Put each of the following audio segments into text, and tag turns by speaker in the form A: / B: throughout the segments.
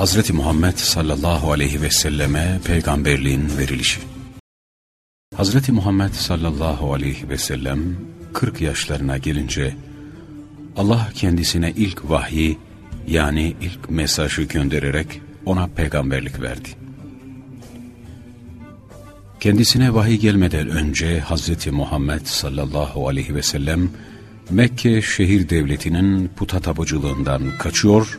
A: Hazreti Muhammed sallallahu aleyhi ve selleme peygamberliğin verilişi. Hazreti Muhammed sallallahu aleyhi ve sellem 40 yaşlarına gelince Allah kendisine ilk vahyi yani ilk mesajı göndererek ona peygamberlik verdi. Kendisine vahiy gelmeden önce Hazreti Muhammed sallallahu aleyhi ve sellem Mekke şehir devletinin puta tapıcılığından kaçıyor,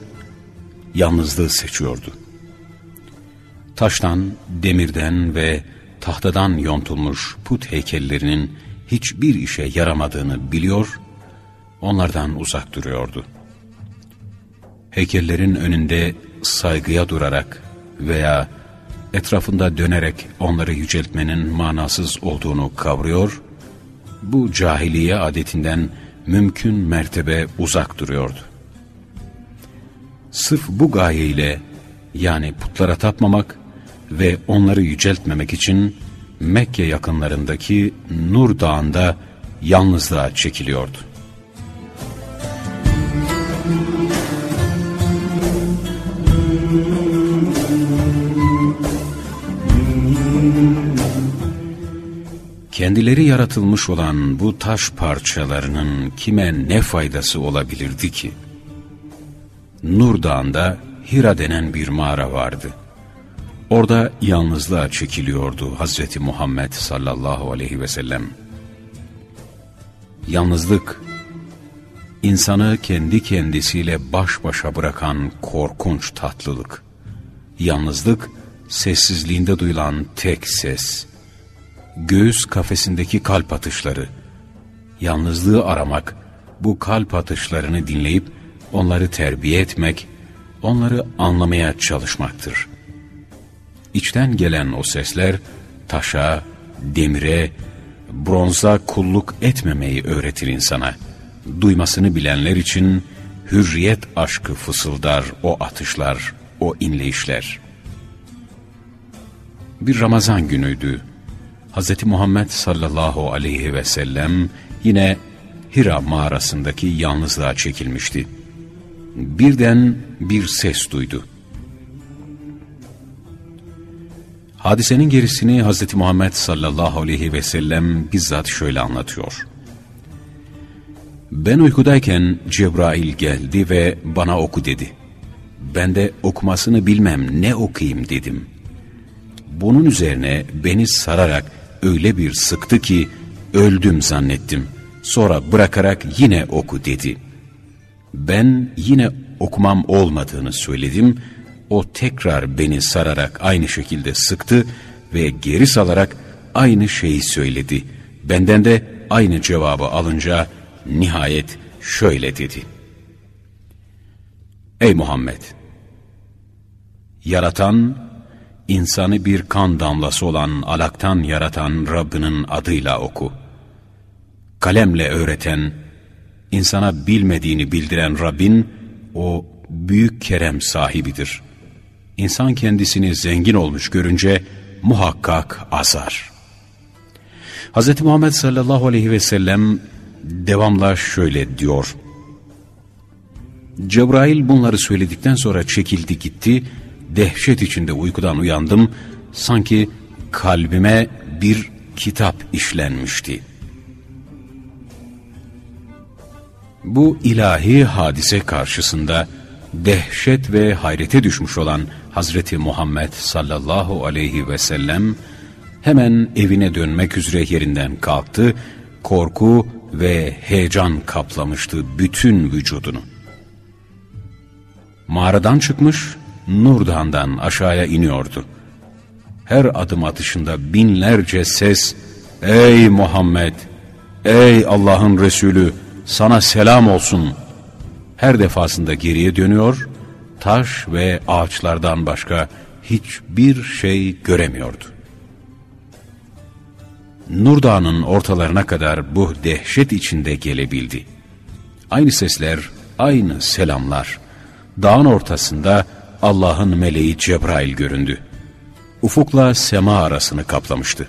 A: yalnızlığı seçiyordu. Taştan, demirden ve tahtadan yontulmuş put heykellerinin hiçbir işe yaramadığını biliyor, onlardan uzak duruyordu. Heykellerin önünde saygıya durarak veya etrafında dönerek onları yüceltmenin manasız olduğunu kavruyor, bu cahiliye adetinden mümkün mertebe uzak duruyordu. Sırf bu gayeyle yani putlara tapmamak ve onları yüceltmemek için Mekke yakınlarındaki Nur Dağı'nda yalnızlığa çekiliyordu. Kendileri yaratılmış olan bu taş parçalarının kime ne faydası olabilirdi ki? Nur Dağı'nda Hira denen bir mağara vardı. Orada yalnızlığa çekiliyordu Hazreti Muhammed sallallahu aleyhi ve sellem. Yalnızlık, insanı kendi kendisiyle baş başa bırakan korkunç tatlılık. Yalnızlık, sessizliğinde duyulan tek ses. Göğüs kafesindeki kalp atışları. Yalnızlığı aramak, bu kalp atışlarını dinleyip onları terbiye etmek, onları anlamaya çalışmaktır. İçten gelen o sesler taşa, demire, bronza kulluk etmemeyi öğretir insana. Duymasını bilenler için hürriyet aşkı fısıldar o atışlar, o inleyişler. Bir Ramazan günüydü. Hz. Muhammed sallallahu aleyhi ve sellem yine Hira mağarasındaki yalnızlığa çekilmişti. Birden bir ses duydu. Hadisenin gerisini Hz. Muhammed sallallahu aleyhi ve sellem bizzat şöyle anlatıyor. Ben uykudayken Cebrail geldi ve bana oku dedi. Ben de okumasını bilmem ne okuyayım dedim. Bunun üzerine beni sararak öyle bir sıktı ki öldüm zannettim. Sonra bırakarak yine oku dedi. Ben yine okumam olmadığını söyledim o tekrar beni sararak aynı şekilde sıktı ve geri salarak aynı şeyi söyledi. Benden de aynı cevabı alınca nihayet şöyle dedi. Ey Muhammed! Yaratan, insanı bir kan damlası olan alaktan yaratan Rabbinin adıyla oku. Kalemle öğreten, insana bilmediğini bildiren Rabbin, o büyük kerem sahibidir.'' İnsan kendisini zengin olmuş görünce muhakkak azar. Hz. Muhammed sallallahu aleyhi ve sellem devamla şöyle diyor. Cebrail bunları söyledikten sonra çekildi gitti, dehşet içinde uykudan uyandım, sanki kalbime bir kitap işlenmişti. Bu ilahi hadise karşısında dehşet ve hayrete düşmüş olan Hazreti Muhammed sallallahu aleyhi ve sellem hemen evine dönmek üzere yerinden kalktı, korku ve heyecan kaplamıştı bütün vücudunu. Mağaradan çıkmış, Nurdan'dan aşağıya iniyordu. Her adım atışında binlerce ses, ''Ey Muhammed, ey Allah'ın Resulü, sana selam olsun.'' Her defasında geriye dönüyor taş ve ağaçlardan başka hiçbir şey göremiyordu. Nur Dağı'nın ortalarına kadar bu dehşet içinde gelebildi. Aynı sesler, aynı selamlar. Dağın ortasında Allah'ın meleği Cebrail göründü. Ufukla sema arasını kaplamıştı.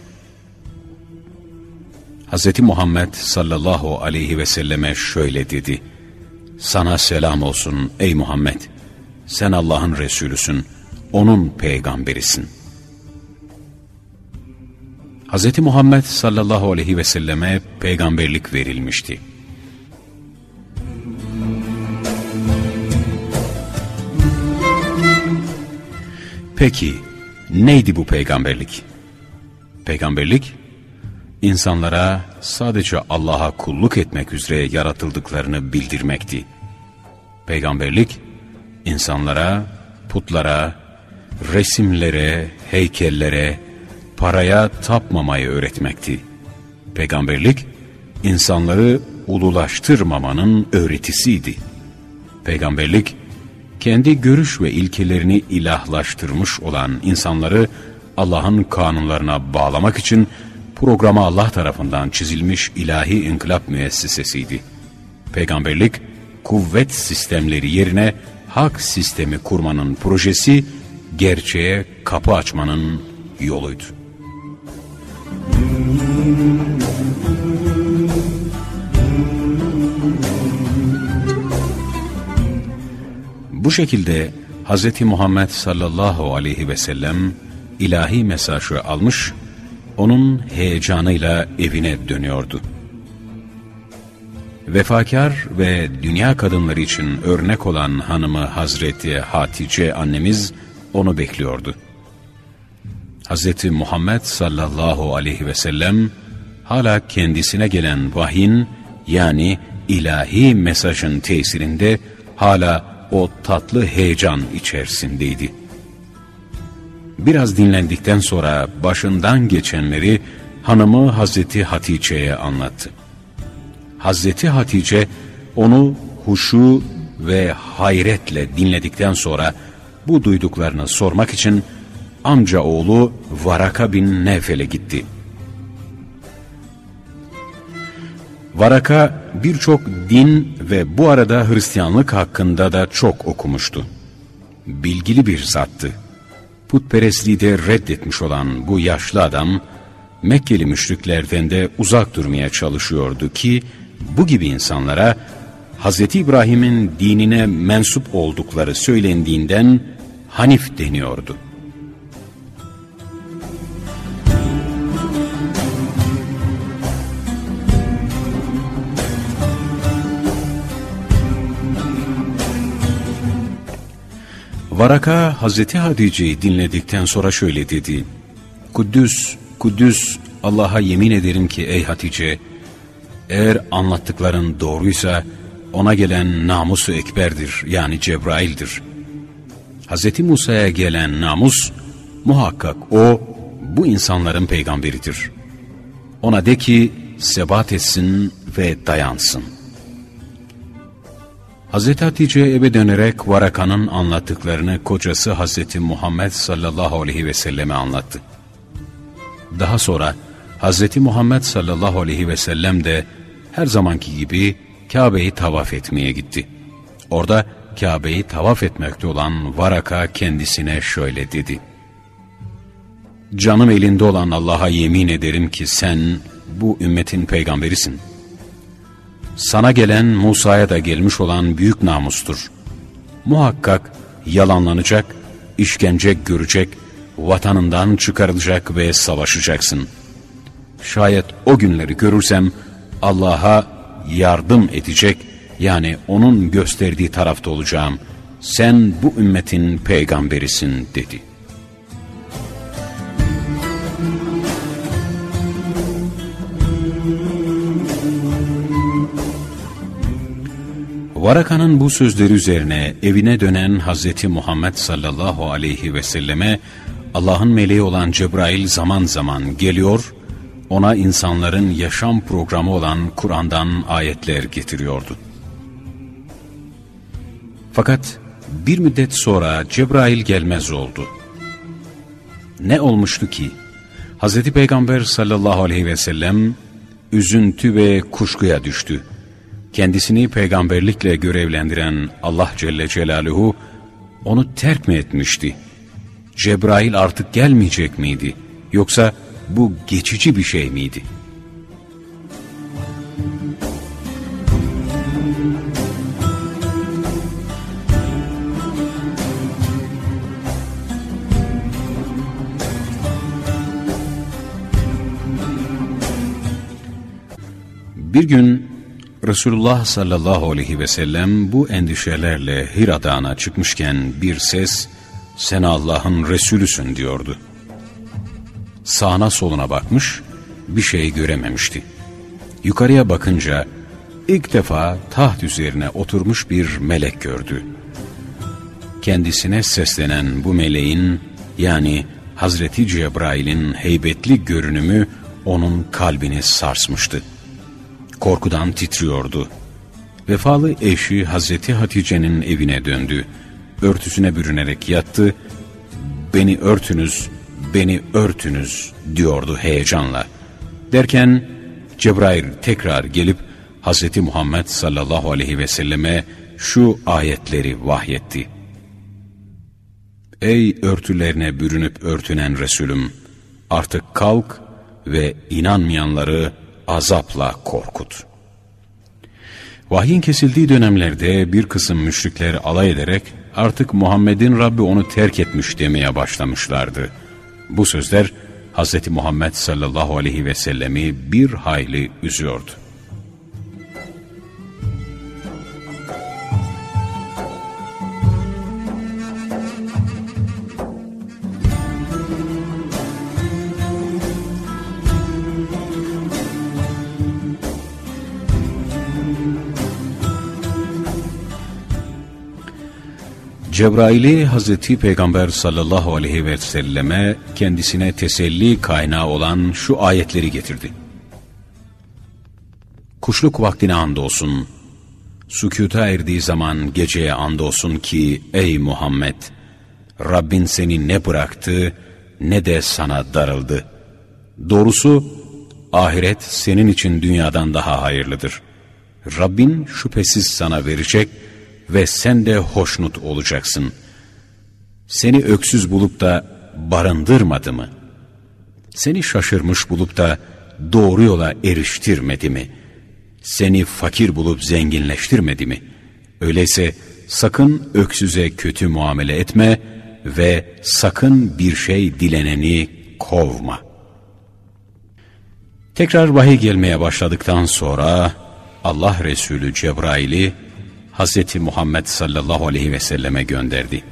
A: Hz. Muhammed sallallahu aleyhi ve selleme şöyle dedi. Sana selam olsun ey Muhammed sen Allah'ın Resulüsün, O'nun peygamberisin. Hz. Muhammed sallallahu aleyhi ve selleme peygamberlik verilmişti. Peki, neydi bu peygamberlik? Peygamberlik, insanlara sadece Allah'a kulluk etmek üzere yaratıldıklarını bildirmekti. Peygamberlik, insanlara, putlara, resimlere, heykellere, paraya tapmamayı öğretmekti. Peygamberlik, insanları ululaştırmamanın öğretisiydi. Peygamberlik, kendi görüş ve ilkelerini ilahlaştırmış olan insanları Allah'ın kanunlarına bağlamak için programa Allah tarafından çizilmiş ilahi inkılap müessesesiydi. Peygamberlik, kuvvet sistemleri yerine hak sistemi kurmanın projesi, gerçeğe kapı açmanın yoluydu. Bu şekilde Hz. Muhammed sallallahu aleyhi ve sellem ilahi mesajı almış, onun heyecanıyla evine dönüyordu. Vefakar ve dünya kadınları için örnek olan hanımı Hazreti Hatice annemiz onu bekliyordu. Hz. Muhammed sallallahu aleyhi ve sellem hala kendisine gelen vahyin yani ilahi mesajın tesirinde hala o tatlı heyecan içerisindeydi. Biraz dinlendikten sonra başından geçenleri hanımı Hazreti Hatice'ye anlattı. Hazreti Hatice onu huşu ve hayretle dinledikten sonra bu duyduklarını sormak için amca oğlu Varaka bin Nefel'e gitti. Varaka birçok din ve bu arada Hristiyanlık hakkında da çok okumuştu. Bilgili bir zattı. Putperestliği de reddetmiş olan bu yaşlı adam, Mekkeli müşriklerden de uzak durmaya çalışıyordu ki, bu gibi insanlara Hz. İbrahim'in dinine mensup oldukları söylendiğinden Hanif deniyordu. Varaka Hazreti Hatice'yi dinledikten sonra şöyle dedi. Kuddüs, Kuddüs Allah'a yemin ederim ki ey Hatice, eğer anlattıkların doğruysa ona gelen namusu ekberdir yani Cebrail'dir. Hz. Musa'ya gelen namus muhakkak o bu insanların peygamberidir. Ona de ki sebat etsin ve dayansın. Hz. Hatice eve dönerek Varaka'nın anlattıklarını kocası Hz. Muhammed sallallahu aleyhi ve selleme anlattı. Daha sonra Hz. Muhammed sallallahu aleyhi ve sellem de her zamanki gibi Kabe'yi tavaf etmeye gitti. Orada Kabe'yi tavaf etmekte olan Varaka kendisine şöyle dedi. Canım elinde olan Allah'a yemin ederim ki sen bu ümmetin peygamberisin. Sana gelen Musa'ya da gelmiş olan büyük namustur. Muhakkak yalanlanacak, işkence görecek, vatanından çıkarılacak ve savaşacaksın. Şayet o günleri görürsem Allah'a yardım edecek, yani onun gösterdiği tarafta olacağım. Sen bu ümmetin peygamberisin dedi. Varaka'nın bu sözleri üzerine evine dönen Hazreti Muhammed sallallahu aleyhi ve selleme Allah'ın meleği olan Cebrail zaman zaman geliyor, ona insanların yaşam programı olan Kur'an'dan ayetler getiriyordu. Fakat bir müddet sonra Cebrail gelmez oldu. Ne olmuştu ki? Hz. Peygamber sallallahu aleyhi ve sellem üzüntü ve kuşkuya düştü kendisini peygamberlikle görevlendiren Allah Celle Celaluhu onu terk mi etmişti? Cebrail artık gelmeyecek miydi? Yoksa bu geçici bir şey miydi? Bir gün Resulullah sallallahu aleyhi ve sellem bu endişelerle Hira Dağı'na çıkmışken bir ses sen Allah'ın Resulüsün diyordu. Sağına soluna bakmış bir şey görememişti. Yukarıya bakınca ilk defa taht üzerine oturmuş bir melek gördü. Kendisine seslenen bu meleğin yani Hazreti Cebrail'in heybetli görünümü onun kalbini sarsmıştı. Korkudan titriyordu. Vefalı eşi Hazreti Hatice'nin evine döndü. Örtüsüne bürünerek yattı. Beni örtünüz, beni örtünüz diyordu heyecanla. Derken Cebrail tekrar gelip Hazreti Muhammed sallallahu aleyhi ve selleme şu ayetleri vahyetti. Ey örtülerine bürünüp örtünen Resulüm! Artık kalk ve inanmayanları azapla korkut. Vahyin kesildiği dönemlerde bir kısım müşrikler alay ederek artık Muhammed'in Rabbi onu terk etmiş demeye başlamışlardı. Bu sözler Hz. Muhammed sallallahu aleyhi ve sellemi bir hayli üzüyordu. Cebrail'i Hazreti Peygamber sallallahu aleyhi ve selleme kendisine teselli kaynağı olan şu ayetleri getirdi. Kuşluk vaktine andolsun, sükuta erdiği zaman geceye andolsun ki ey Muhammed, Rabbin seni ne bıraktı ne de sana darıldı. Doğrusu ahiret senin için dünyadan daha hayırlıdır. Rabbin şüphesiz sana verecek ve sen de hoşnut olacaksın. Seni öksüz bulup da barındırmadı mı? Seni şaşırmış bulup da doğru yola eriştirmedi mi? Seni fakir bulup zenginleştirmedi mi? Öyleyse sakın öksüze kötü muamele etme ve sakın bir şey dileneni kovma. Tekrar vahiy gelmeye başladıktan sonra Allah Resulü Cebrail'i Hz. Muhammed sallallahu aleyhi ve selleme gönderdi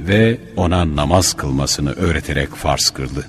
A: ve ona namaz kılmasını öğreterek farz kıldı.